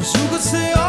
如果自由。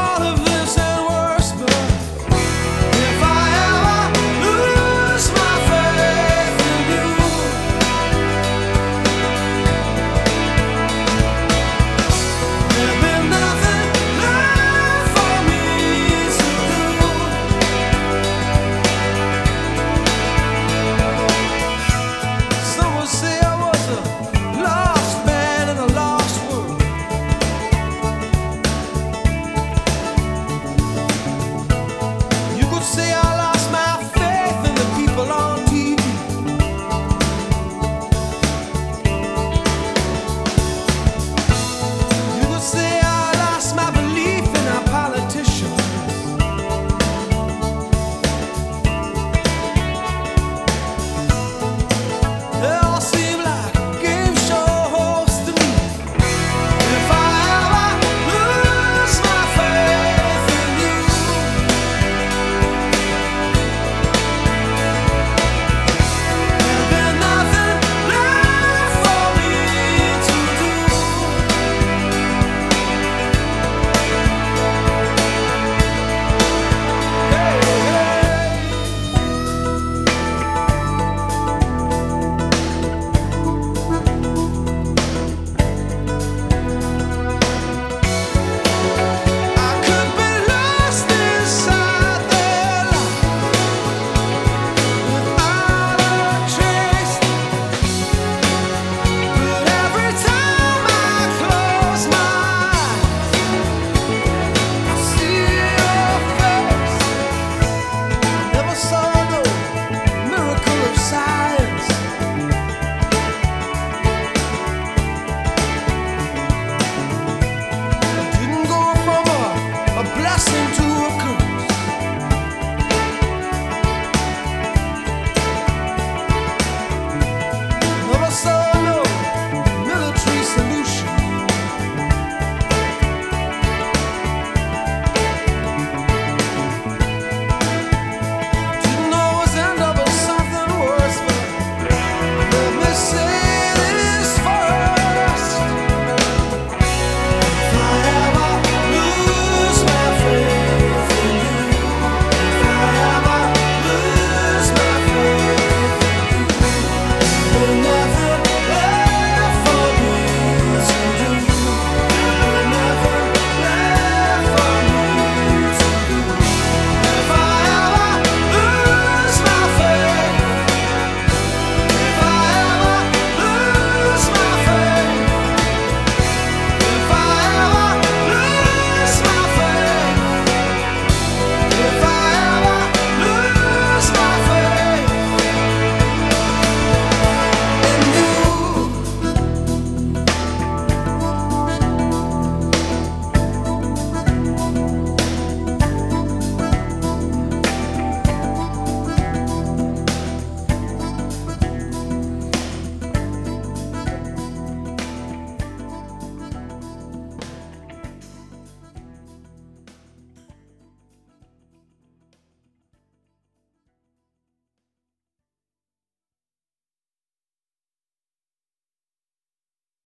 passing to